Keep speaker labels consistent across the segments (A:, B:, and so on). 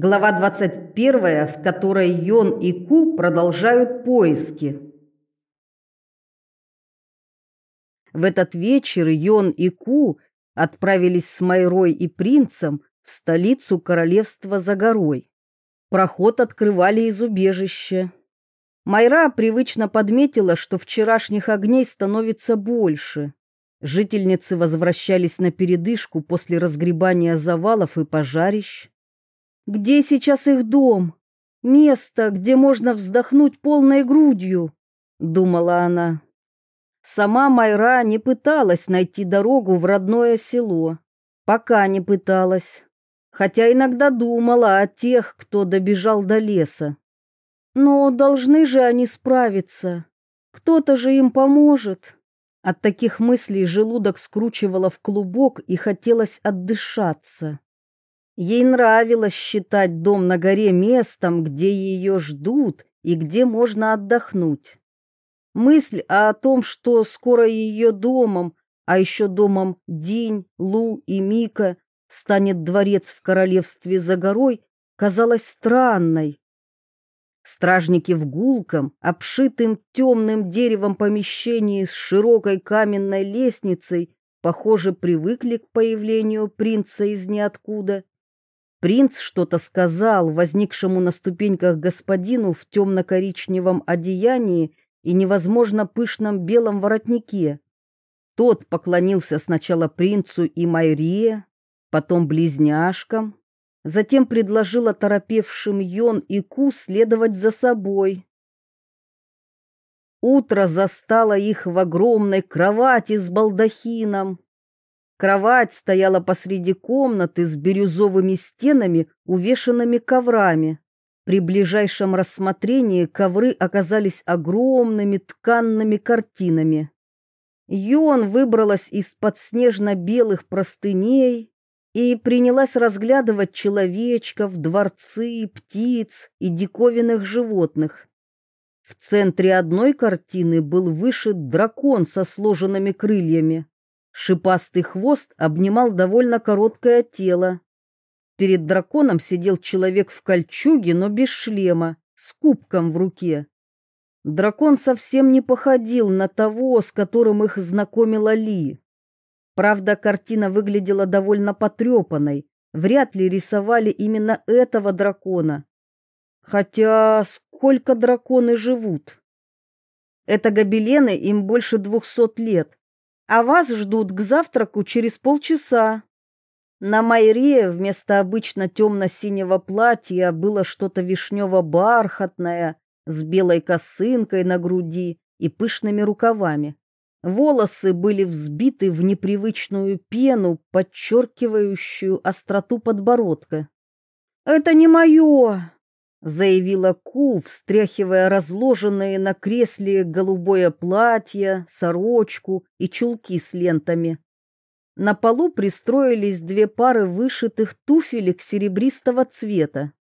A: Глава 21, в которой Йон и Ку продолжают поиски. В этот вечер Йон и Ку отправились с Майрой и принцем в столицу королевства за горой. Проход открывали из убежища. Майра привычно подметила, что вчерашних огней становится больше. Жительницы возвращались на передышку после разгребания завалов и пожарищ. Где сейчас их дом? Место, где можно вздохнуть полной грудью, думала она. Сама Майра не пыталась найти дорогу в родное село. Пока не пыталась. Хотя иногда думала о тех, кто добежал до леса. Но должны же они справиться. Кто-то же им поможет. От таких мыслей желудок скручивало в клубок и хотелось отдышаться. Ей нравилось считать дом на горе местом, где ее ждут и где можно отдохнуть. Мысль о том, что скоро ее домом, а еще домом Динь, Лу и Мика станет дворец в королевстве за горой, казалась странной. Стражники в гулком, обшитым темным деревом помещении с широкой каменной лестницей, похоже, привыкли к появлению принца из ниоткуда. Принц что-то сказал возникшему на ступеньках господину в темно-коричневом одеянии и невозможно пышном белом воротнике. Тот поклонился сначала принцу и Майрие, потом близняшкам, затем предложил оторопевшим Йон и Ку следовать за собой. Утро застало их в огромной кровати с балдахином. Кровать стояла посреди комнаты с бирюзовыми стенами, увешанными коврами. При ближайшем рассмотрении ковры оказались огромными тканными картинами. Йон выбралась из-под снежно-белых простыней и принялась разглядывать человечков, дворцы, птиц и диковинных животных. В центре одной картины был вышит дракон со сложенными крыльями. Шипастый хвост обнимал довольно короткое тело. Перед драконом сидел человек в кольчуге, но без шлема, с кубком в руке. Дракон совсем не походил на того, с которым их знакомила Ли. Правда, картина выглядела довольно потрепанной. Вряд ли рисовали именно этого дракона. Хотя сколько драконы живут? Это гобелены им больше двухсот лет а вас ждут к завтраку через полчаса. На Майре вместо обычно темно-синего платья было что-то вишнево-бархатное с белой косынкой на груди и пышными рукавами. Волосы были взбиты в непривычную пену, подчеркивающую остроту подбородка. «Это не мое!» Заявила Ку, встряхивая разложенные на кресле голубое платье, сорочку и чулки с лентами. На полу пристроились две пары вышитых туфелек серебристого цвета.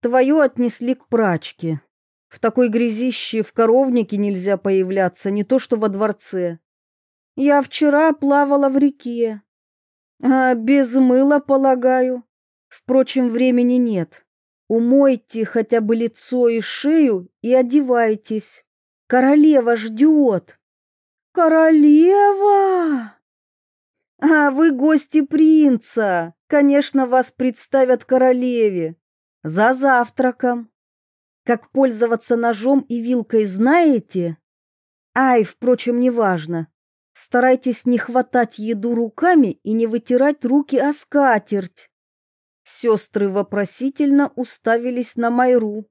A: Твою отнесли к прачке. В такой грязище в коровнике нельзя появляться, не то что во дворце. Я вчера плавала в реке. А без мыла, полагаю. Впрочем, времени нет. Умойте хотя бы лицо и шею и одевайтесь. Королева ждет. Королева! А вы гости принца. Конечно, вас представят королеве. За завтраком. Как пользоваться ножом и вилкой знаете? Ай, впрочем, неважно. Старайтесь не хватать еду руками и не вытирать руки о скатерть. Сестры вопросительно уставились на Майру.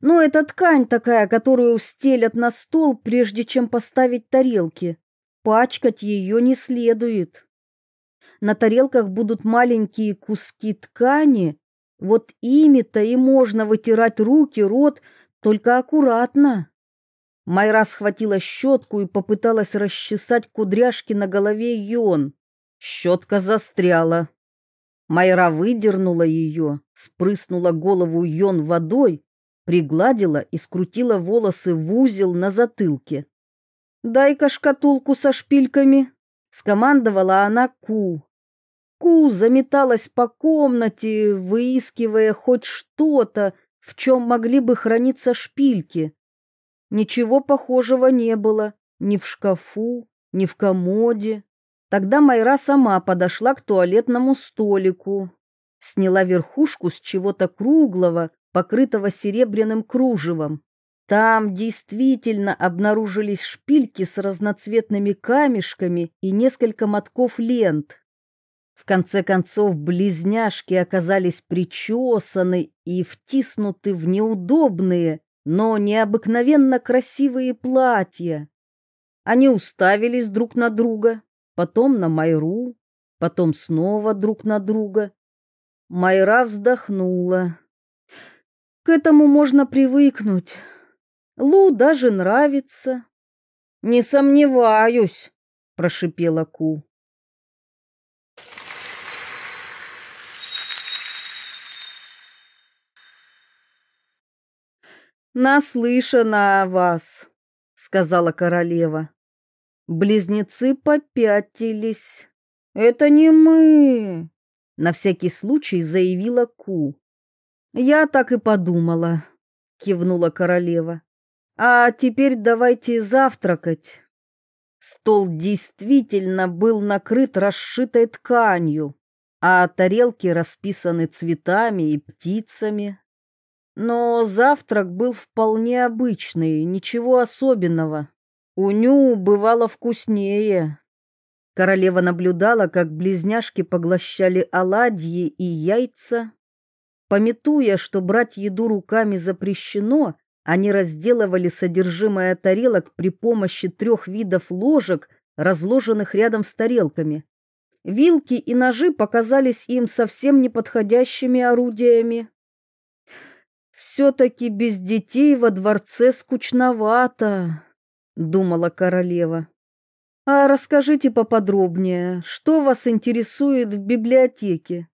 A: «Ну, это ткань такая, которую стелят на стол, прежде чем поставить тарелки. Пачкать ее не следует. На тарелках будут маленькие куски ткани, вот ими-то и можно вытирать руки, рот, только аккуратно». Майра схватила щетку и попыталась расчесать кудряшки на голове Йон. Щетка застряла. Майра выдернула ее, спрыснула голову Йон водой, пригладила и скрутила волосы в узел на затылке. «Дай-ка шкатулку со шпильками», — скомандовала она Ку. Ку заметалась по комнате, выискивая хоть что-то, в чем могли бы храниться шпильки. Ничего похожего не было ни в шкафу, ни в комоде. Тогда Майра сама подошла к туалетному столику, сняла верхушку с чего-то круглого, покрытого серебряным кружевом. Там действительно обнаружились шпильки с разноцветными камешками и несколько мотков лент. В конце концов, близняшки оказались причесаны и втиснуты в неудобные, но необыкновенно красивые платья. Они уставились друг на друга, потом на Майру, потом снова друг на друга. Майра вздохнула. К этому можно привыкнуть. Лу даже нравится. Не сомневаюсь, прошипела Ку. Наслышана о вас, сказала королева. Близнецы попятились. Это не мы, на всякий случай заявила Ку. Я так и подумала, кивнула королева. А теперь давайте завтракать. Стол действительно был накрыт расшитой тканью, а тарелки расписаны цветами и птицами. Но завтрак был вполне обычный, ничего особенного. У Ню бывало вкуснее. Королева наблюдала, как близняшки поглощали оладьи и яйца. Пометуя, что брать еду руками запрещено, они разделывали содержимое тарелок при помощи трех видов ложек, разложенных рядом с тарелками. Вилки и ножи показались им совсем неподходящими орудиями. «Все-таки без детей во дворце скучновато», — думала королева. «А расскажите поподробнее, что вас интересует в библиотеке?»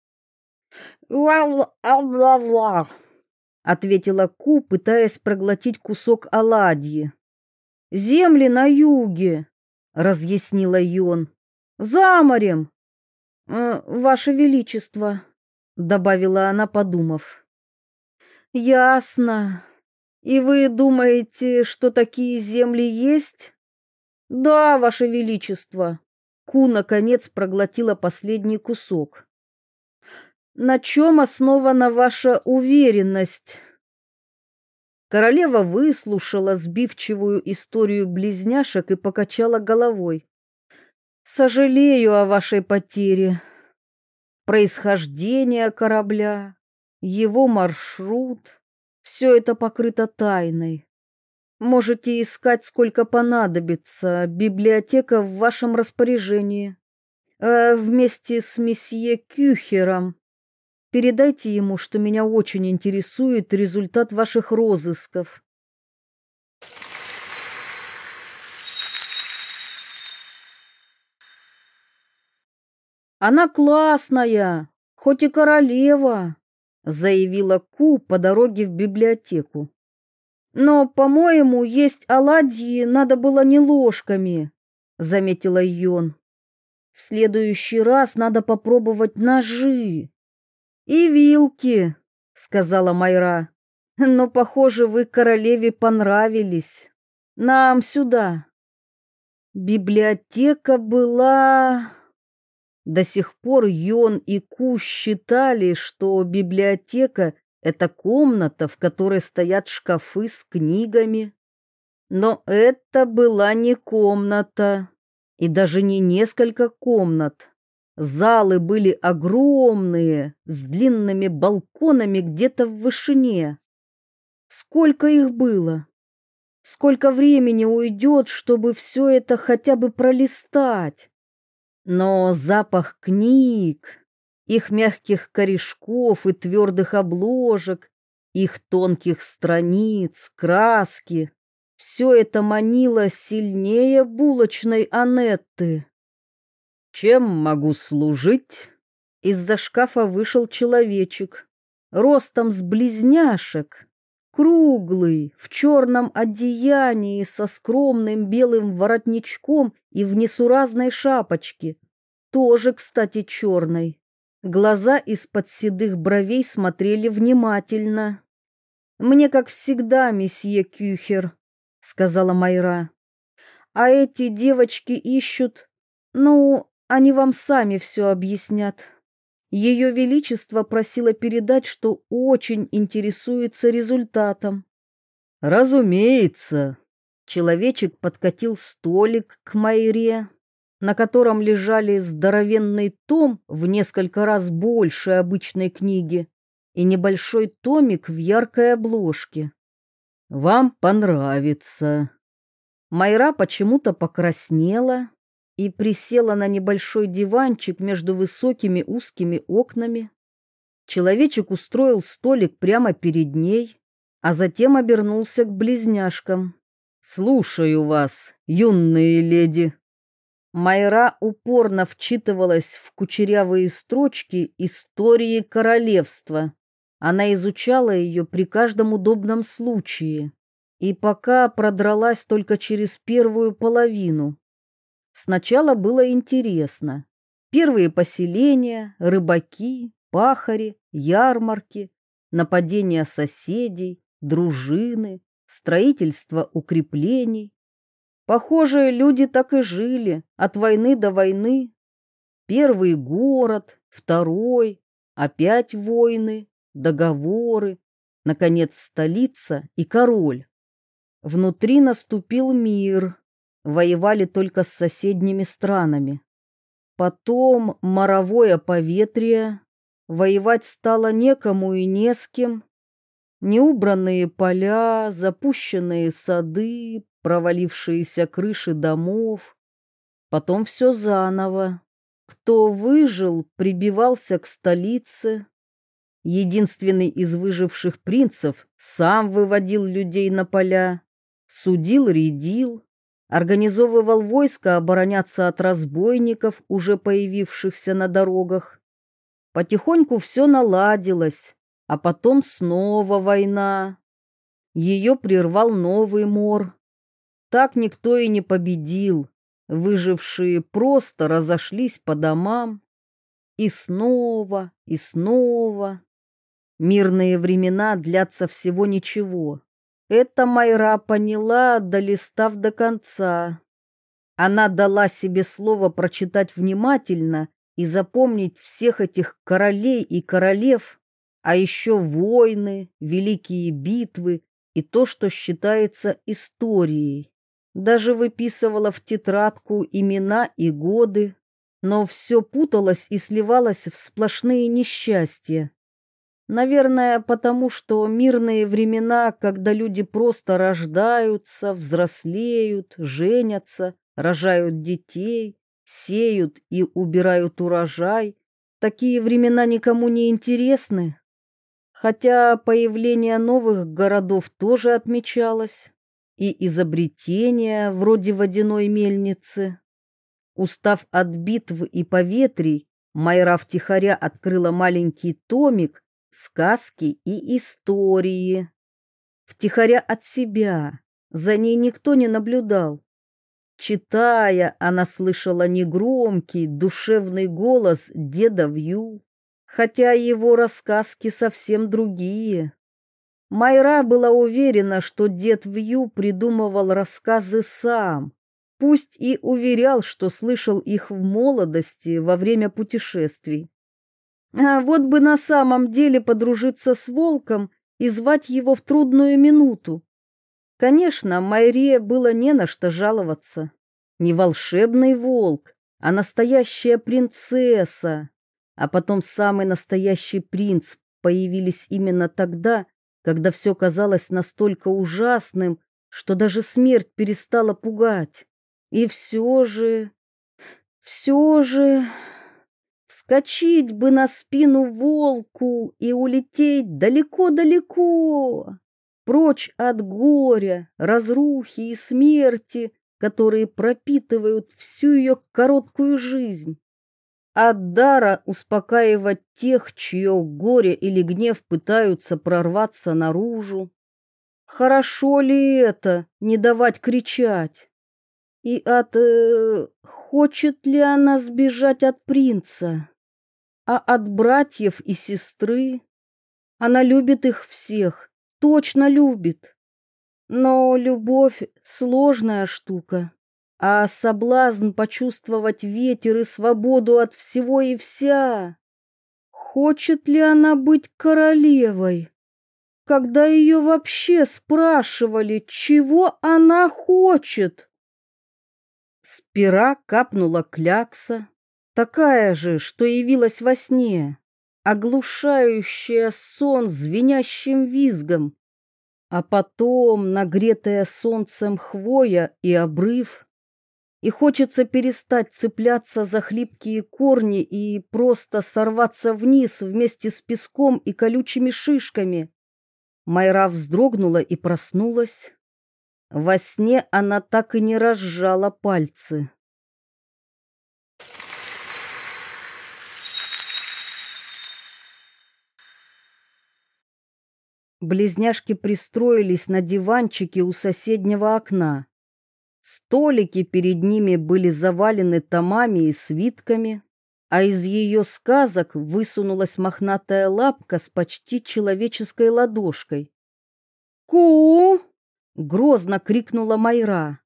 A: «Ла-ла-ла-ла», — ответила Ку, пытаясь проглотить кусок оладьи. «Земли на юге», — разъяснила Йон. «За морем». «Э, «Ваше Величество», — добавила она, подумав. Ясно. И вы думаете, что такие земли есть? Да, ваше величество. Ку наконец проглотила последний кусок. На чем основана ваша уверенность? Королева выслушала сбивчивую историю близняшек и покачала головой. Сожалею о вашей потере. Происхождение корабля, его маршрут, все это покрыто тайной. Можете искать сколько понадобится, библиотека в вашем распоряжении. Э, вместе с месье Кюхером. Передайте ему, что меня очень интересует результат ваших розысков. Она классная, хоть и королева, заявила Ку по дороге в библиотеку. Но, по-моему, есть оладьи надо было не ложками, заметила Йон. В следующий раз надо попробовать ножи и вилки, сказала Майра. Но, похоже, вы королеве понравились. Нам сюда. Библиотека была до сих пор Йон и Ку считали, что библиотека — это комната, в которой стоят шкафы с книгами. Но это была не комната, и даже не несколько комнат. Залы были огромные, с длинными балконами где-то в вышине. Сколько их было? Сколько времени уйдет, чтобы все это хотя бы пролистать? Но запах книг, их мягких корешков и твердых обложек, их тонких страниц, краски, все это манило сильнее булочной Анетты. «Чем могу служить?» Из-за шкафа вышел человечек, ростом с близняшек, круглый, в черном одеянии со скромным белым воротничком и в несуразной шапочке, тоже, кстати, черной. Глаза из-под седых бровей смотрели внимательно. «Мне, как всегда, месье Кюхер», — сказала Майра. «А эти девочки ищут... Ну, они вам сами все объяснят». Ее Величество просило передать, что очень интересуется результатом. «Разумеется». Человечек подкатил столик к Майре, на котором лежали здоровенный том в несколько раз больше обычной книги и небольшой томик в яркой обложке. «Вам понравится». Майра почему-то покраснела и присела на небольшой диванчик между высокими узкими окнами. Человечек устроил столик прямо перед ней, а затем обернулся к близняшкам. «Слушаю вас, юные леди». Майра упорно вчитывалась в кучерявые строчки истории королевства. Она изучала ее при каждом удобном случае и пока продралась только через первую половину. Сначала было интересно. Первые поселения, рыбаки, пахари, ярмарки, нападения соседей, дружины, строительство укреплений. Похоже, люди так и жили, от войны до войны. Первый город, второй, опять войны, договоры, наконец столица и король. Внутри наступил мир, воевали только с соседними странами. Потом моровое поветрие, воевать стало некому и не с кем. Неубранные поля, запущенные сады, провалившиеся крыши домов. Потом все заново. Кто выжил, прибивался к столице. Единственный из выживших принцев сам выводил людей на поля, судил, рядил, организовывал войско обороняться от разбойников, уже появившихся на дорогах. Потихоньку все наладилось, а потом снова война. Ее прервал новый мор. Так никто и не победил. Выжившие просто разошлись по домам. И снова, и снова. Мирные времена длятся всего ничего. Это Майра поняла, долистав до конца. Она дала себе слово прочитать внимательно и запомнить всех этих королей и королев, а еще войны, великие битвы и то, что считается историей даже выписывала в тетрадку имена и годы, но все путалось и сливалось в сплошные несчастья. Наверное, потому что мирные времена, когда люди просто рождаются, взрослеют, женятся, рожают детей, сеют и убирают урожай, такие времена никому не интересны. Хотя появление новых городов тоже отмечалось и изобретения вроде водяной мельницы. Устав от битв и поветрий, Майра втихаря открыла маленький томик «Сказки и истории». Втихаря от себя, за ней никто не наблюдал. Читая, она слышала негромкий, душевный голос деда Вью, хотя его рассказки совсем другие. Майра была уверена, что дед Вью придумывал рассказы сам, пусть и уверял, что слышал их в молодости во время путешествий. А вот бы на самом деле подружиться с волком и звать его в трудную минуту. Конечно, Майре было не на что жаловаться. Не волшебный волк, а настоящая принцесса. А потом самый настоящий принц появились именно тогда, когда все казалось настолько ужасным, что даже смерть перестала пугать. И все же, все же, вскочить бы на спину волку и улететь далеко-далеко, прочь от горя, разрухи и смерти, которые пропитывают всю ее короткую жизнь от дара успокаивать тех, чье горе или гнев пытаются прорваться наружу. Хорошо ли это, не давать кричать? И от... Э, хочет ли она сбежать от принца? а от братьев и сестры. Она любит их всех, точно любит. Но любовь — сложная штука, а соблазн почувствовать ветер и свободу от всего и вся. Хочет ли она быть королевой? Когда ее вообще спрашивали, чего она хочет? Спира капнула клякса, такая же, что явилась во сне, оглушающая сон звенящим визгом. А потом нагретая солнцем хвоя и обрыв. И хочется перестать цепляться за хлипкие корни и просто сорваться вниз вместе с песком и колючими шишками. Майра вздрогнула и проснулась. Во сне она так и не разжала пальцы. Близняшки пристроились на диванчике у соседнего окна. Столики перед ними были завалены томами и свитками, а из ее сказок высунулась мохнатая лапка с почти человеческой ладошкой. «Ку!» — грозно крикнула Майра.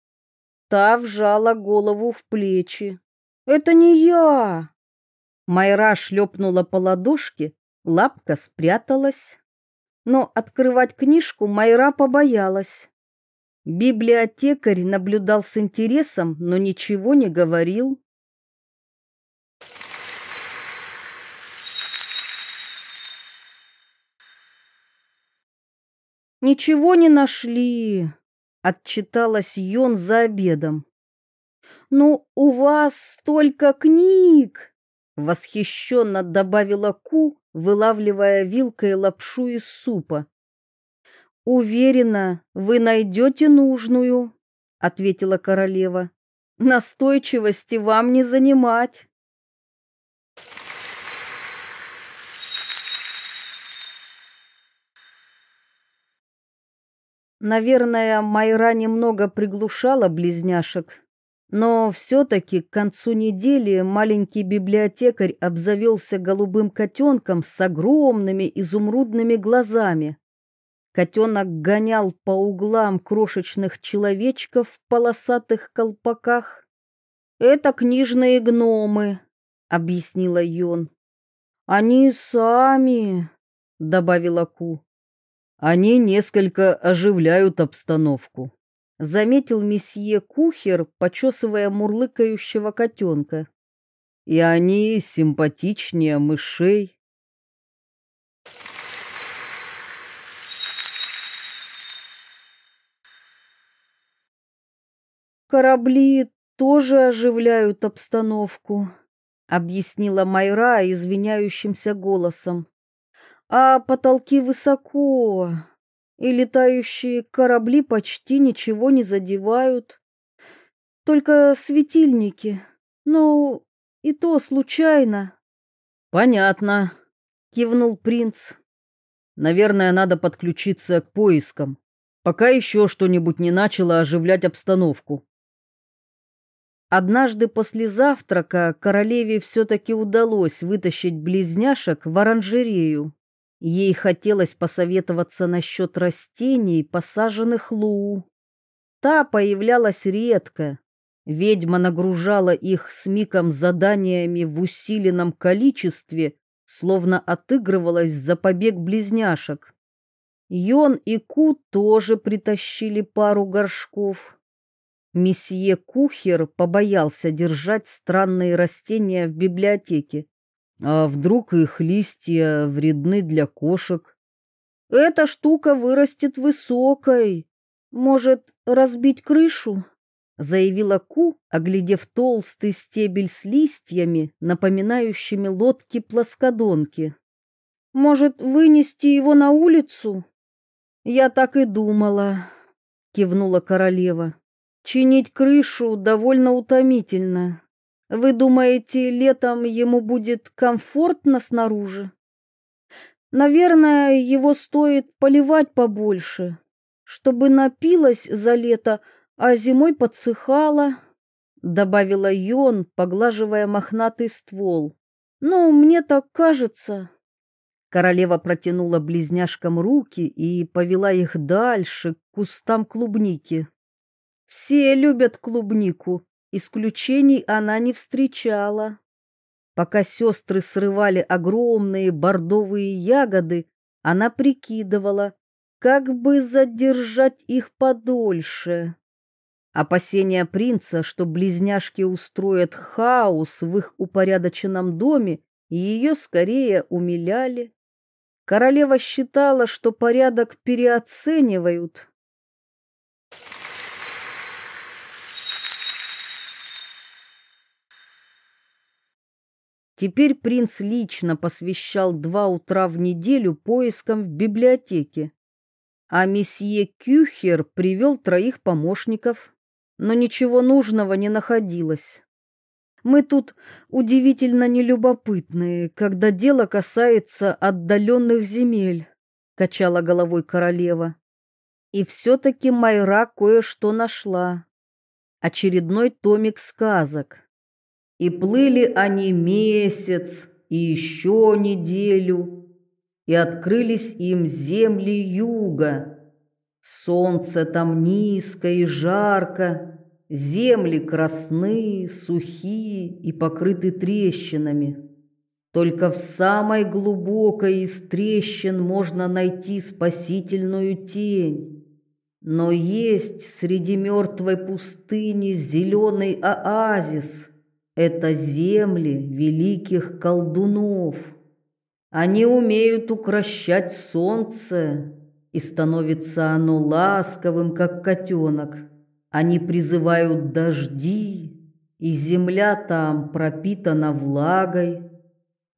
A: Та вжала голову в плечи. «Это не я!» Майра шлепнула по ладошке, лапка спряталась но открывать книжку Майра побоялась. Библиотекарь наблюдал с интересом, но ничего не говорил. Ничего не нашли, отчиталась Йон за обедом. Ну, у вас столько книг, восхищенно добавила Ку, вылавливая вилкой лапшу из супа. «Уверена, вы найдете нужную», — ответила королева. «Настойчивости вам не занимать». Наверное, Майра немного приглушала близняшек, но все-таки к концу недели маленький библиотекарь обзавелся голубым котенком с огромными изумрудными глазами. Котенок гонял по углам крошечных человечков в полосатых колпаках. «Это книжные гномы», — объяснила Йон. «Они сами», — добавила Ку. «Они несколько оживляют обстановку», заметил месье Кухер, почесывая мурлыкающего котенка. И они симпатичнее мышей. Корабли тоже оживляют обстановку, объяснила Майра извиняющимся голосом. А потолки высоко, и летающие корабли почти ничего не задевают. Только светильники. Ну, и то случайно. Понятно, кивнул принц. Наверное, надо подключиться к поискам, пока еще что-нибудь не начало оживлять обстановку. Однажды после завтрака королеве все-таки удалось вытащить близняшек в оранжерею. Ей хотелось посоветоваться насчет растений, посаженных Лу. Та появлялась редко. Ведьма нагружала их с Миком заданиями в усиленном количестве, словно отыгрывалась за побег близняшек. Йон и Ку тоже притащили пару горшков. Месье Кухер побоялся держать странные растения в библиотеке. А вдруг их листья вредны для кошек? Эта штука вырастет высокой. Может, разбить крышу? заявила Ку, оглядев толстый стебель с листьями, напоминающими лодки плоскодонки. Может, вынести его на улицу? Я так и думала, кивнула королева. Чинить крышу довольно утомительно. Вы думаете, летом ему будет комфортно снаружи? Наверное, его стоит поливать побольше, чтобы напилась за лето, а зимой подсыхала, добавила Йон, поглаживая мохнатый ствол. Ну, мне так кажется. Королева протянула близняшкам руки и повела их дальше к кустам клубники. Все любят клубнику, исключений она не встречала. Пока сестры срывали огромные бордовые ягоды, она прикидывала, как бы задержать их подольше. Опасения принца, что близняшки устроят хаос в их упорядоченном доме, ее скорее умиляли. Королева считала, что порядок переоценивают. Теперь принц лично посвящал два утра в неделю поискам в библиотеке, а месье Кюхер привел троих помощников но ничего нужного не находилось. Мы тут удивительно нелюбопытные, когда дело касается отдаленных земель, качала головой королева. И все-таки Майра кое-что нашла. Очередной томик сказок. И плыли они месяц и еще неделю, и открылись им земли юга, Солнце там низко и жарко, земли красны, сухие и покрыты трещинами. Только в самой глубокой из трещин можно найти спасительную тень. Но есть среди мертвой пустыни зеленый оазис. Это земли великих колдунов. Они умеют укращать солнце, и становится оно ласковым, как котенок. Они призывают дожди, и земля там пропитана влагой.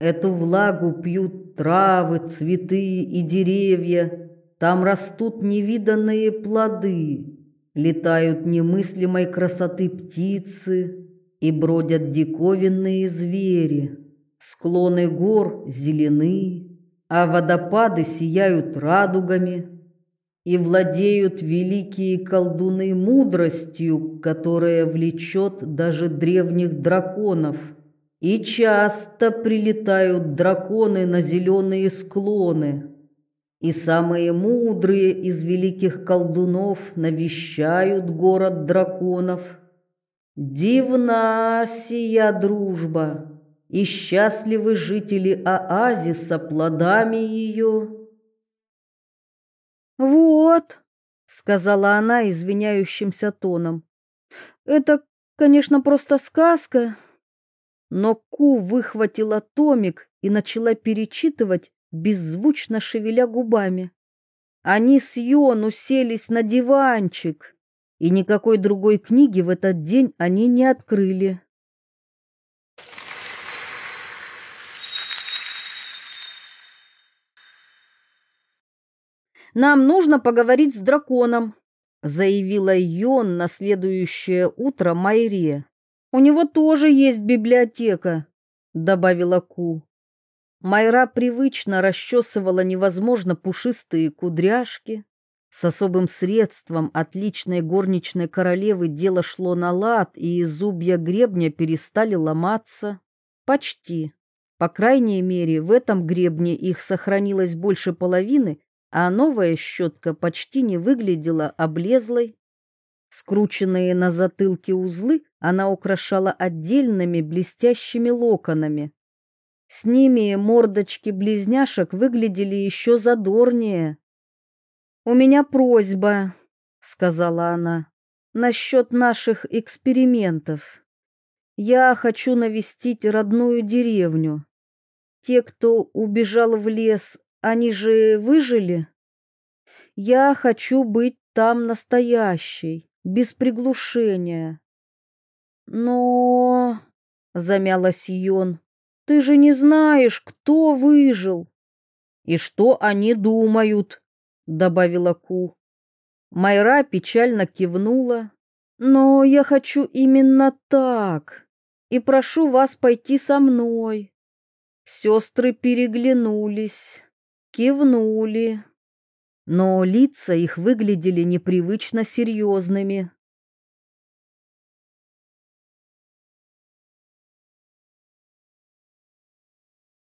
A: Эту влагу пьют травы, цветы и деревья. Там растут невиданные плоды, летают немыслимой красоты птицы и бродят диковинные звери. Склоны гор зелены, а водопады сияют радугами, и владеют великие колдуны мудростью, которая влечет даже древних драконов. И часто прилетают драконы на зеленые склоны, и самые мудрые из великих колдунов навещают город драконов. Дивна сия дружба! и счастливы жители оазиса плодами ее. «Вот», — сказала она извиняющимся тоном, — «это, конечно, просто сказка». Но Ку выхватила томик и начала перечитывать, беззвучно шевеля губами. Они с Йон уселись на диванчик, и никакой другой книги в этот день они не открыли. Нам нужно поговорить с драконом, заявила Йон на следующее утро Майре. У него тоже есть библиотека, добавила Ку. Майра привычно расчесывала невозможно пушистые кудряшки. С особым средством отличной горничной королевы дело шло на лад, и зубья гребня перестали ломаться. Почти. По крайней мере, в этом гребне их сохранилось больше половины, а новая щетка почти не выглядела облезлой. Скрученные на затылке узлы она украшала отдельными блестящими локонами. С ними мордочки близняшек выглядели еще задорнее. «У меня просьба», — сказала она, — «насчет наших экспериментов. Я хочу навестить родную деревню. Те, кто убежал в лес они же выжили. Я хочу быть там настоящей, без приглушения. Но, замялась Йон, ты же не знаешь, кто выжил. И что они думают, добавила Ку. Майра печально кивнула. Но я хочу именно так. И прошу вас пойти со мной. Сестры переглянулись кивнули. Но лица их выглядели непривычно серьезными.